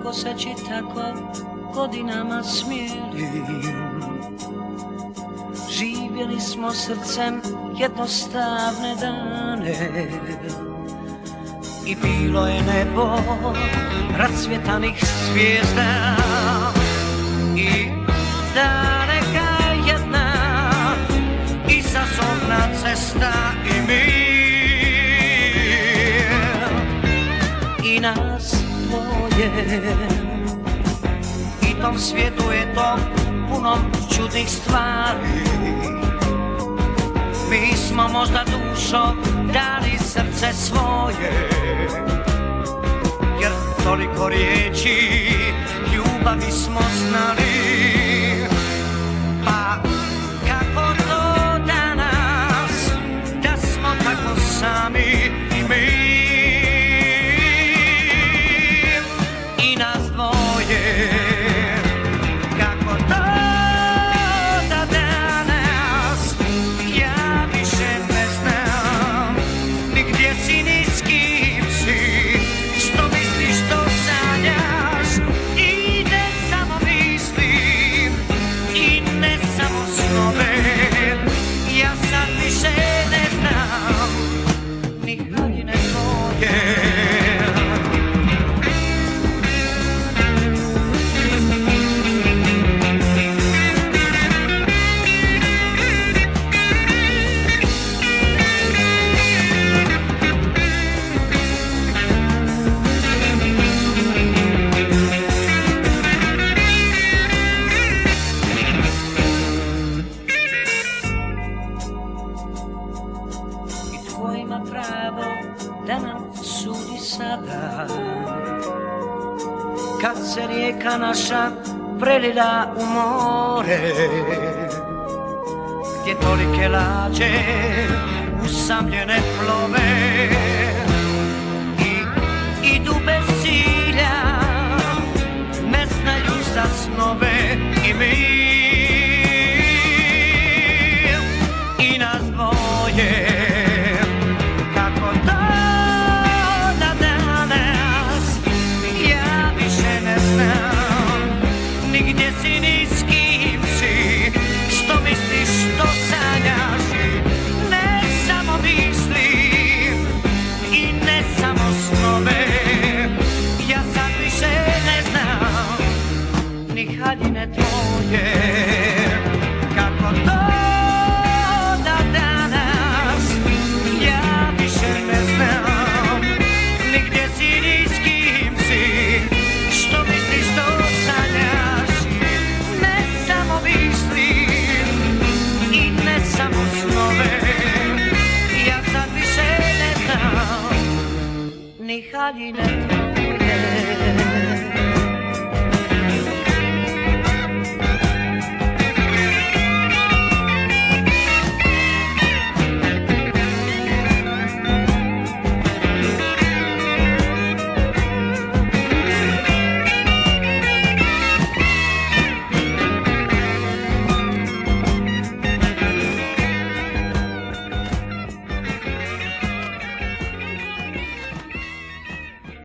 Kako se či tako godinama smjerim Živjeli smo srcem jednostavne dane. I bilo je nebo racvjetanih zvijezda. I dan dvoje I tom svijetu je to puno čudnih stvari. Mi smo možda dušo dali srce svoje Jer toliko riječi ljubavi smo znali ima pravo da nam sudi sada. Kad se rijeka naša prelila u more gdje tolike lađe usamljene plove samo snove. Ja sad više ne znam ni haljine tvoje imaginez